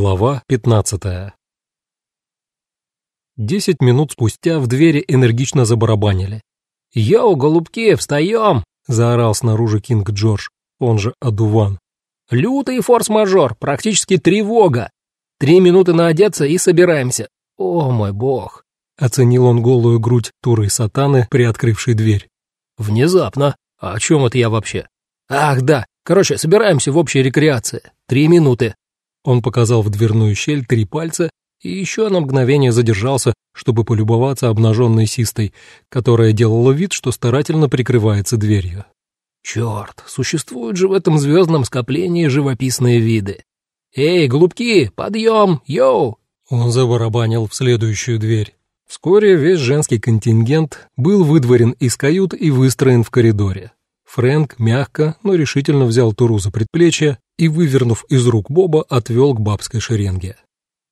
Глава 15 Десять минут спустя в двери энергично забарабанили. «Йоу, голубки, встаем!» — заорал снаружи Кинг Джордж, он же Адуван. «Лютый форс-мажор, практически тревога! Три минуты на одеться и собираемся. О, мой бог!» — оценил он голую грудь туры сатаны, приоткрывшей дверь. «Внезапно. А о чем это я вообще? Ах, да. Короче, собираемся в общей рекреации. Три минуты. Он показал в дверную щель три пальца и еще на мгновение задержался, чтобы полюбоваться обнаженной систой, которая делала вид, что старательно прикрывается дверью. «Черт, существуют же в этом звездном скоплении живописные виды. Эй, голубки, подъем, йоу!» Он забарабанил в следующую дверь. Вскоре весь женский контингент был выдворен из кают и выстроен в коридоре. Фрэнк мягко, но решительно взял Туру за предплечье и, вывернув из рук Боба, отвел к бабской шеренге.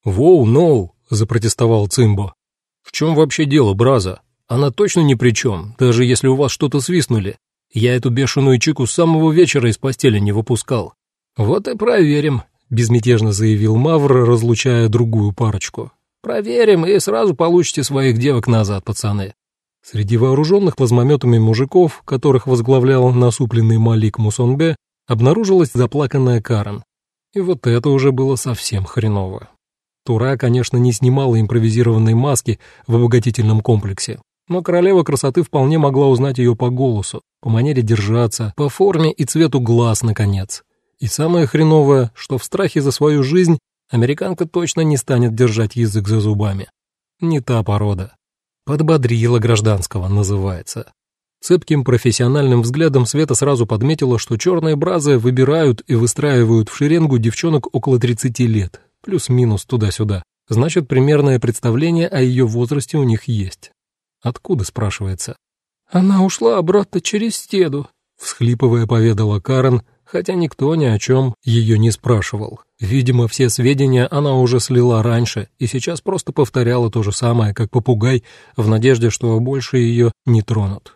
«Воу, ноу!» — запротестовал Цимбо. «В чем вообще дело, Браза? Она точно ни при чем, даже если у вас что-то свистнули. Я эту бешеную чику с самого вечера из постели не выпускал». «Вот и проверим», — безмятежно заявил Мавр, разлучая другую парочку. «Проверим, и сразу получите своих девок назад, пацаны. Среди вооруженных плазмометами мужиков, которых возглавлял насупленный Малик Мусонбе, обнаружилась заплаканная Карен. И вот это уже было совсем хреново. Тура, конечно, не снимала импровизированной маски в обогатительном комплексе, но королева красоты вполне могла узнать ее по голосу, по манере держаться, по форме и цвету глаз, наконец. И самое хреновое, что в страхе за свою жизнь американка точно не станет держать язык за зубами. Не та порода. Подбодрила гражданского, называется. Цепким профессиональным взглядом Света сразу подметила, что черные бразы выбирают и выстраивают в шеренгу девчонок около 30 лет, плюс-минус туда-сюда. Значит, примерное представление о ее возрасте у них есть. Откуда, спрашивается? «Она ушла обратно через стену», — всхлипывая поведала Карен, хотя никто ни о чем ее не спрашивал. Видимо, все сведения она уже слила раньше и сейчас просто повторяла то же самое, как попугай, в надежде, что больше ее не тронут.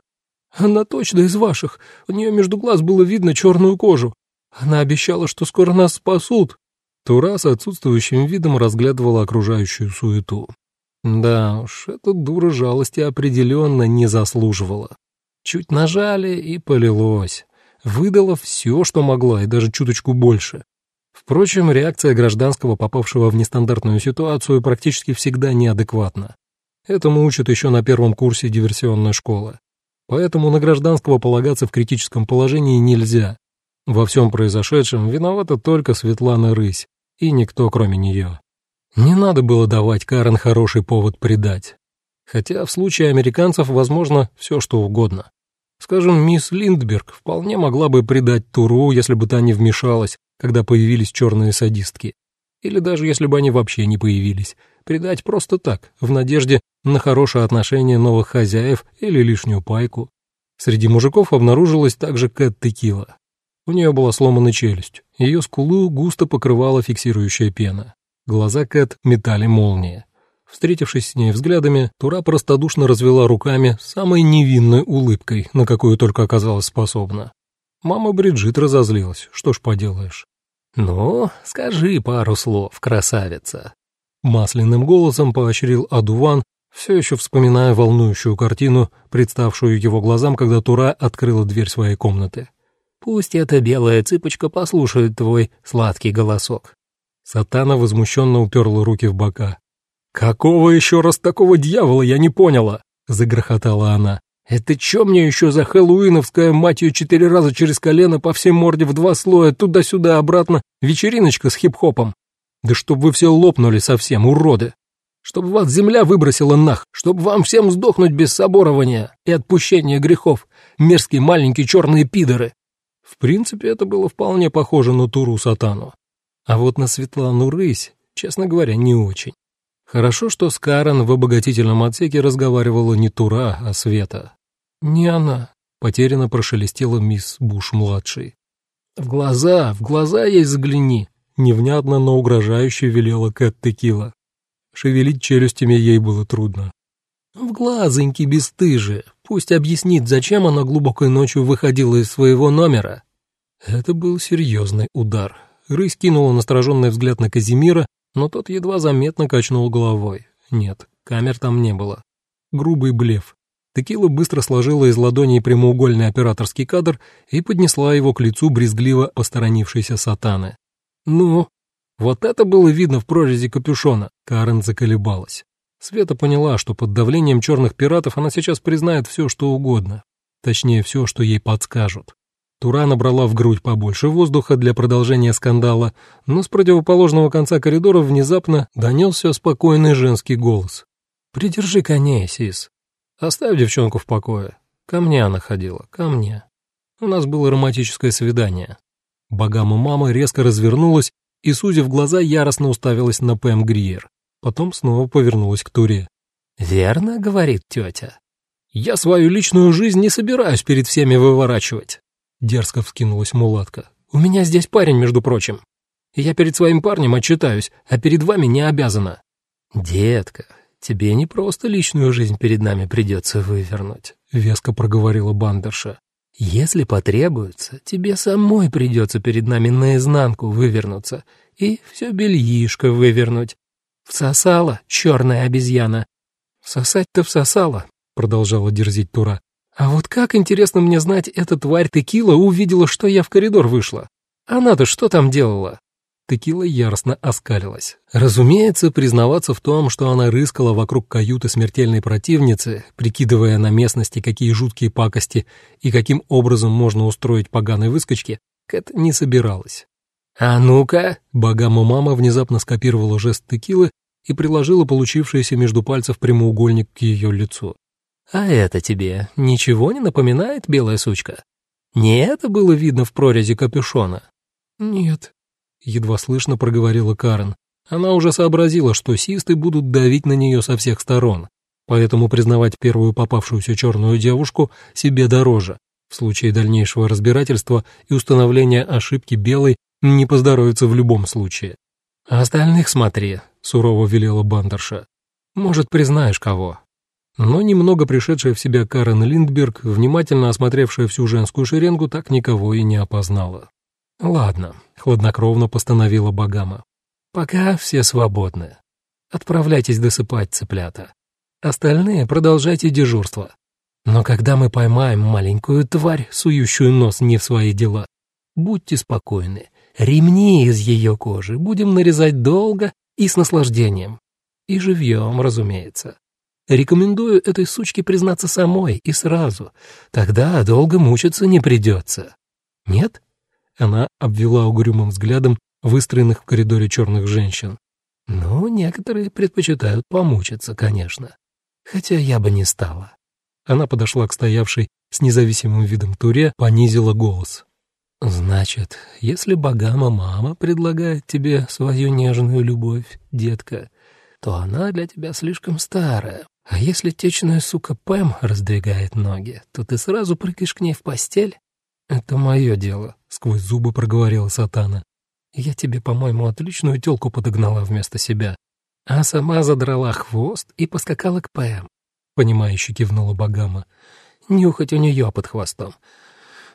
«Она точно из ваших. У нее между глаз было видно черную кожу. Она обещала, что скоро нас спасут». Тура с отсутствующим видом разглядывала окружающую суету. Да уж, эта дура жалости определенно не заслуживала. Чуть нажали, и полилось выдала все, что могла, и даже чуточку больше. Впрочем, реакция гражданского, попавшего в нестандартную ситуацию, практически всегда неадекватна. Этому учат еще на первом курсе диверсионной школы. Поэтому на гражданского полагаться в критическом положении нельзя. Во всем произошедшем виновата только Светлана Рысь, и никто кроме нее. Не надо было давать Карен хороший повод предать. Хотя в случае американцев возможно все что угодно. Скажем, мисс Линдберг вполне могла бы предать Туру, если бы та не вмешалась, когда появились черные садистки. Или даже если бы они вообще не появились. Предать просто так, в надежде на хорошее отношение новых хозяев или лишнюю пайку. Среди мужиков обнаружилась также Кэт Текила. У нее была сломана челюсть, ее скулу густо покрывала фиксирующая пена. Глаза Кэт метали молнии. Встретившись с ней взглядами, Тура простодушно развела руками самой невинной улыбкой, на какую только оказалась способна. Мама Бриджит разозлилась, что ж поделаешь. «Ну, скажи пару слов, красавица!» Масляным голосом поощрил Адуван, все еще вспоминая волнующую картину, представшую его глазам, когда Тура открыла дверь своей комнаты. «Пусть эта белая цыпочка послушает твой сладкий голосок». Сатана возмущенно уперла руки в бока. «Какого еще раз такого дьявола я не поняла?» — загрохотала она. «Это что мне еще за хэллоуиновская, мать ее, четыре раза через колено по всей морде в два слоя, туда-сюда, обратно, вечериночка с хип-хопом? Да чтоб вы все лопнули совсем, уроды! Чтоб вас земля выбросила нах, чтоб вам всем сдохнуть без соборования и отпущения грехов, мерзкие маленькие черные пидоры!» В принципе, это было вполне похоже на Туру Сатану. А вот на Светлану Рысь, честно говоря, не очень. Хорошо, что с Карен в обогатительном отсеке разговаривала не Тура, а Света. «Не она», — потерянно прошелестела мисс Буш-младший. «В глаза, в глаза ей взгляни», — невнятно, но угрожающе велела Кэт Текила. Шевелить челюстями ей было трудно. «В глазоньки бесстыжие, пусть объяснит, зачем она глубокой ночью выходила из своего номера». Это был серьезный удар. Рысь кинула настороженный взгляд на Казимира, Но тот едва заметно качнул головой. Нет, камер там не было. Грубый блеф. Текила быстро сложила из ладоней прямоугольный операторский кадр и поднесла его к лицу брезгливо посторонившейся сатаны. «Ну, вот это было видно в прорези капюшона», — Карен заколебалась. Света поняла, что под давлением черных пиратов она сейчас признает все, что угодно. Точнее, все, что ей подскажут. Тура набрала в грудь побольше воздуха для продолжения скандала, но с противоположного конца коридора внезапно донесся спокойный женский голос. «Придержи коней, Сис. Оставь девчонку в покое. Ко мне она ходила, ко мне. У нас было романтическое свидание. Богама мама резко развернулась и, судя в глаза, яростно уставилась на Пэм Гриер. Потом снова повернулась к Туре. «Верно, — говорит тетя. Я свою личную жизнь не собираюсь перед всеми выворачивать. Дерзко вскинулась мулатка. «У меня здесь парень, между прочим. Я перед своим парнем отчитаюсь, а перед вами не обязана». «Детка, тебе не просто личную жизнь перед нами придется вывернуть», — веско проговорила Бандерша. «Если потребуется, тебе самой придется перед нами наизнанку вывернуться и все бельишко вывернуть. Всосала, черная обезьяна». «Всосать-то всосала», — продолжала дерзить Тура. «А вот как, интересно мне знать, эта тварь Текила увидела, что я в коридор вышла? Она-то что там делала?» Текила яростно оскалилась. Разумеется, признаваться в том, что она рыскала вокруг каюты смертельной противницы, прикидывая на местности, какие жуткие пакости и каким образом можно устроить поганой выскочки, Кэт не собиралась. «А ну-ка!» Богаму мама внезапно скопировала жест текилы и приложила получившийся между пальцев прямоугольник к ее лицу. «А это тебе ничего не напоминает, белая сучка? Не это было видно в прорези капюшона?» «Нет», едва слышно проговорила Карен. Она уже сообразила, что систы будут давить на нее со всех сторон, поэтому признавать первую попавшуюся черную девушку себе дороже. В случае дальнейшего разбирательства и установления ошибки белой не поздоровится в любом случае. «А остальных смотри», — сурово велела Бандерша. «Может, признаешь кого?» Но немного пришедшая в себя Карен Линдберг, внимательно осмотревшая всю женскую шеренгу, так никого и не опознала. «Ладно», — хладнокровно постановила Багама. «Пока все свободны. Отправляйтесь досыпать цыплята. Остальные продолжайте дежурство. Но когда мы поймаем маленькую тварь, сующую нос не в свои дела, будьте спокойны. Ремни из ее кожи будем нарезать долго и с наслаждением. И живьем, разумеется. Рекомендую этой сучке признаться самой и сразу. Тогда долго мучиться не придется. Нет?» Она обвела угрюмым взглядом выстроенных в коридоре черных женщин. «Ну, некоторые предпочитают помучиться, конечно. Хотя я бы не стала». Она подошла к стоявшей с независимым видом туре, понизила голос. «Значит, если богама мама предлагает тебе свою нежную любовь, детка, то она для тебя слишком старая. А если течная сука Пэм раздвигает ноги, то ты сразу прыгаешь к ней в постель «Это мое дело», — сквозь зубы проговорила Сатана. «Я тебе, по-моему, отличную тёлку подогнала вместо себя, а сама задрала хвост и поскакала к ПМ», — понимающе кивнула Багама. «Нюхать у неё под хвостом.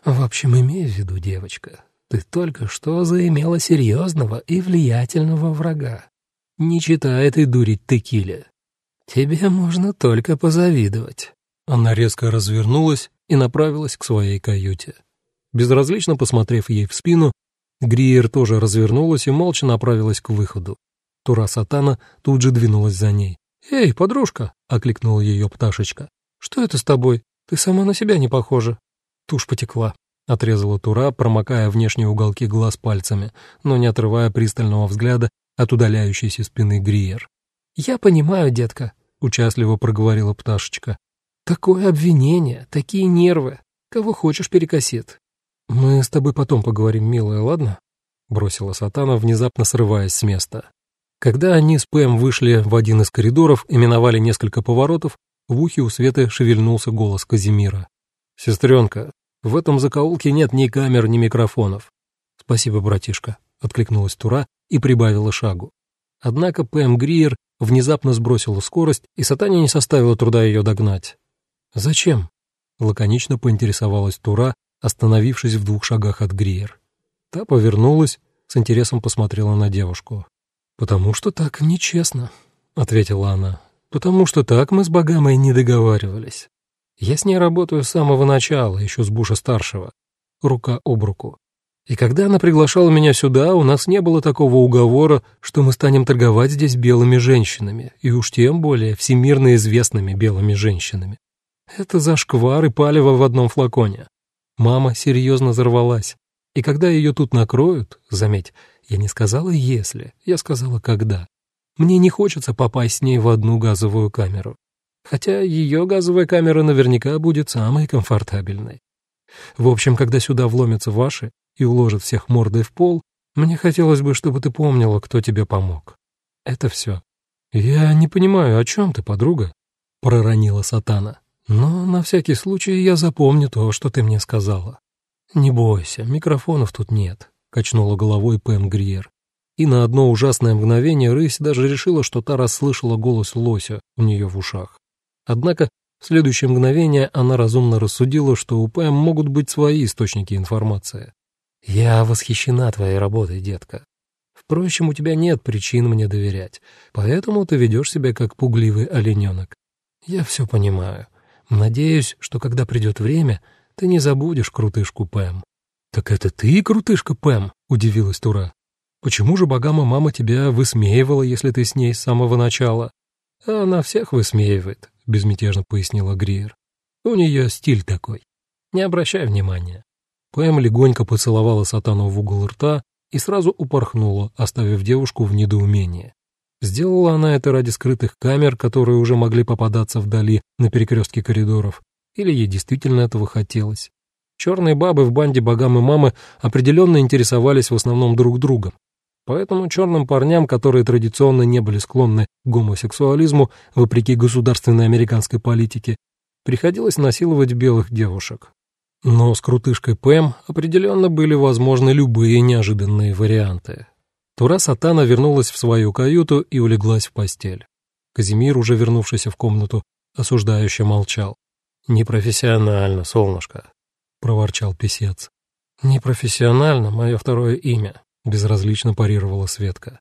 В общем, имей в виду, девочка, ты только что заимела серьезного и влиятельного врага. Не читай этой дури текиле. Тебе можно только позавидовать». Она резко развернулась и направилась к своей каюте. Безразлично посмотрев ей в спину, Гриер тоже развернулась и молча направилась к выходу. Тура Сатана тут же двинулась за ней. «Эй, подружка!» — окликнула ее пташечка. «Что это с тобой? Ты сама на себя не похожа». Тушь потекла. Отрезала Тура, промокая внешние уголки глаз пальцами, но не отрывая пристального взгляда от удаляющейся спины Гриер. «Я понимаю, детка», — участливо проговорила пташечка. «Такое обвинение, такие нервы. Кого хочешь перекосит. «Мы с тобой потом поговорим, милая, ладно?» — бросила Сатана, внезапно срываясь с места. Когда они с Пэм вышли в один из коридоров и миновали несколько поворотов, в ухе у Светы шевельнулся голос Казимира. «Сестренка, в этом закоулке нет ни камер, ни микрофонов». «Спасибо, братишка», — откликнулась Тура и прибавила шагу. Однако Пэм Гриер внезапно сбросила скорость, и Сатане не составило труда ее догнать. «Зачем?» — лаконично поинтересовалась Тура, остановившись в двух шагах от Гриер. Та повернулась, с интересом посмотрела на девушку. «Потому что так нечестно», — ответила она. «Потому что так мы с Богамой не договаривались. Я с ней работаю с самого начала, еще с Буша-старшего, рука об руку. И когда она приглашала меня сюда, у нас не было такого уговора, что мы станем торговать здесь белыми женщинами, и уж тем более всемирно известными белыми женщинами. Это зашквар и палево в одном флаконе. Мама серьезно взорвалась. И когда ее тут накроют, заметь, я не сказала «если», я сказала «когда». Мне не хочется попасть с ней в одну газовую камеру. Хотя ее газовая камера наверняка будет самой комфортабельной. В общем, когда сюда вломятся ваши и уложат всех мордой в пол, мне хотелось бы, чтобы ты помнила, кто тебе помог. Это все. Я не понимаю, о чем ты, подруга? Проронила Сатана. Но на всякий случай я запомню то, что ты мне сказала. Не бойся, микрофонов тут нет, качнула головой Пэм Гриер. И на одно ужасное мгновение рысь даже решила, что та расслышала голос лося у нее в ушах. Однако в следующее мгновение она разумно рассудила, что у Пэм могут быть свои источники информации. «Я восхищена твоей работой, детка. Впрочем, у тебя нет причин мне доверять, поэтому ты ведешь себя как пугливый олененок. Я все понимаю. Надеюсь, что когда придет время, ты не забудешь крутышку Пэм». «Так это ты, крутышка Пэм?» — удивилась Тура. «Почему же богама мама тебя высмеивала, если ты с ней с самого начала?» «Она всех высмеивает», — безмятежно пояснила Гриер. «У нее стиль такой. Не обращай внимания». Пэм легонько поцеловала сатану в угол рта и сразу упорхнула, оставив девушку в недоумении. Сделала она это ради скрытых камер, которые уже могли попадаться вдали на перекрестке коридоров, или ей действительно этого хотелось. Черные бабы в банде богам и мамы определенно интересовались в основном друг другом. Поэтому черным парням, которые традиционно не были склонны к гомосексуализму, вопреки государственной американской политике, приходилось насиловать белых девушек. Но с крутышкой Пэм определенно были возможны любые неожиданные варианты. Тура Сатана вернулась в свою каюту и улеглась в постель. Казимир, уже вернувшийся в комнату, осуждающе молчал. «Непрофессионально, солнышко», — проворчал писец. «Непрофессионально — мое второе имя», — безразлично парировала Светка.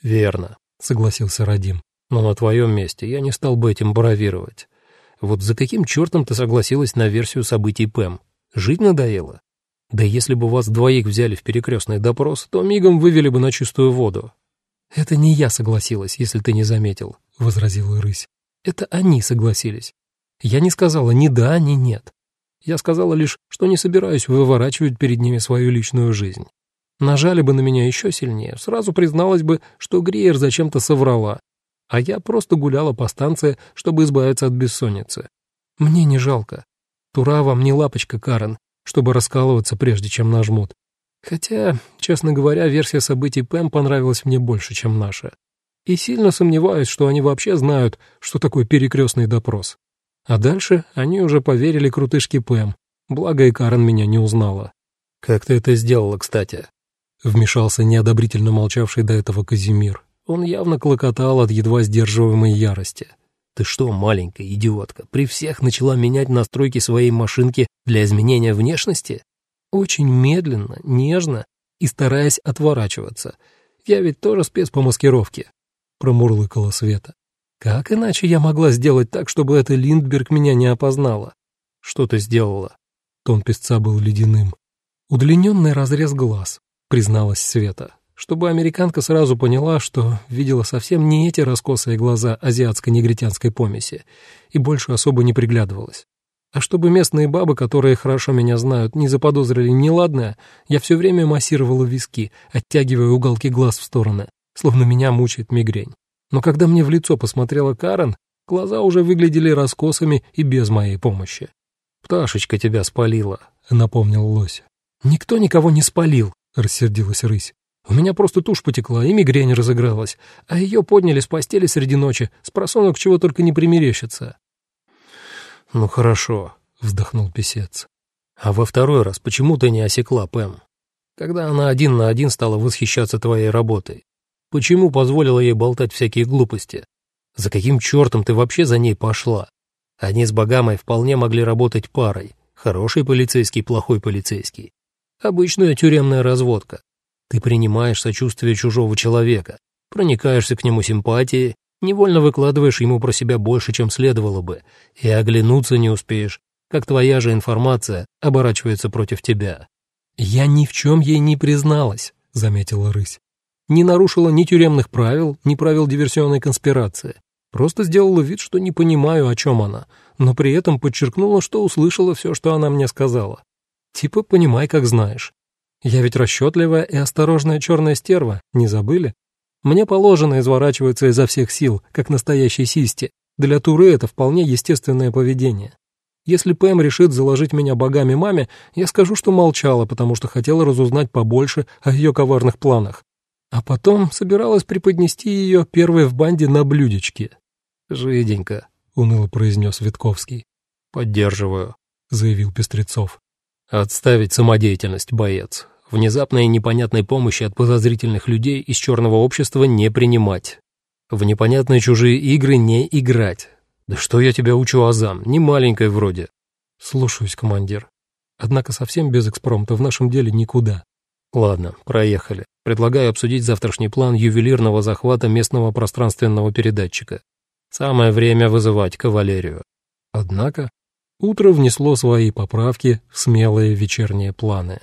«Верно», — согласился Радим. «Но на твоем месте я не стал бы этим бравировать. Вот за каким чертом ты согласилась на версию событий Пэм? Жить надоело? Да если бы вас двоих взяли в перекрестный допрос, то мигом вывели бы на чистую воду. «Это не я согласилась, если ты не заметил», — возразила рысь. «Это они согласились. Я не сказала ни да, ни нет. Я сказала лишь, что не собираюсь выворачивать перед ними свою личную жизнь. Нажали бы на меня еще сильнее, сразу призналась бы, что Гриер зачем-то соврала, а я просто гуляла по станции, чтобы избавиться от бессонницы. Мне не жалко. Тура вам не лапочка, Карен, чтобы раскалываться, прежде чем нажмут. Хотя, честно говоря, версия событий Пэм понравилась мне больше, чем наша. И сильно сомневаюсь, что они вообще знают, что такое перекрестный допрос. А дальше они уже поверили крутышке Пэм, благо и Карен меня не узнала. «Как ты это сделала, кстати?» Вмешался неодобрительно молчавший до этого Казимир. Он явно клокотал от едва сдерживаемой ярости. «Ты что, маленькая идиотка, при всех начала менять настройки своей машинки для изменения внешности? Очень медленно, нежно и стараясь отворачиваться. Я ведь тоже спец по маскировке», — промурлыкала Света. «Как иначе я могла сделать так, чтобы эта Линдберг меня не опознала?» «Что ты сделала?» Тон песца был ледяным. «Удлиненный разрез глаз», — призналась Света чтобы американка сразу поняла, что видела совсем не эти раскосые глаза азиатско-негритянской помеси и больше особо не приглядывалась. А чтобы местные бабы, которые хорошо меня знают, не заподозрили неладное, я все время массировала виски, оттягивая уголки глаз в стороны, словно меня мучает мигрень. Но когда мне в лицо посмотрела Карен, глаза уже выглядели раскосами и без моей помощи. «Пташечка тебя спалила», — напомнил лось. «Никто никого не спалил», — рассердилась рысь. У меня просто тушь потекла, и мигрень разыгралась, а ее подняли с постели среди ночи, с просонок чего только не примерещится. «Ну хорошо», — вздохнул писец. «А во второй раз почему ты не осекла Пэм? Когда она один на один стала восхищаться твоей работой? Почему позволила ей болтать всякие глупости? За каким чертом ты вообще за ней пошла? Они с Богамой вполне могли работать парой. Хороший полицейский, плохой полицейский. Обычная тюремная разводка. Ты принимаешь сочувствие чужого человека. проникаешься к нему симпатией, невольно выкладываешь ему про себя больше, чем следовало бы, и оглянуться не успеешь, как твоя же информация оборачивается против тебя. «Я ни в чем ей не призналась», — заметила рысь. «Не нарушила ни тюремных правил, ни правил диверсионной конспирации. Просто сделала вид, что не понимаю, о чем она, но при этом подчеркнула, что услышала все, что она мне сказала. Типа понимай, как знаешь. Я ведь расчетливая и осторожная черная стерва, не забыли? Мне положено изворачиваться изо всех сил, как настоящей систи. Для Туры это вполне естественное поведение. Если Пэм решит заложить меня богами маме, я скажу, что молчала, потому что хотела разузнать побольше о ее коварных планах. А потом собиралась преподнести ее первой в банде на блюдечке. «Жиденько», — уныло произнес Витковский. «Поддерживаю», — заявил Пестрецов. «Отставить самодеятельность, боец. Внезапной непонятной помощи от подозрительных людей из черного общества не принимать. В непонятные чужие игры не играть. Да что я тебя учу, Азам, не маленькой вроде». «Слушаюсь, командир. Однако совсем без экспромта в нашем деле никуда». «Ладно, проехали. Предлагаю обсудить завтрашний план ювелирного захвата местного пространственного передатчика. Самое время вызывать кавалерию. Однако утро внесло свои поправки в смелые вечерние планы.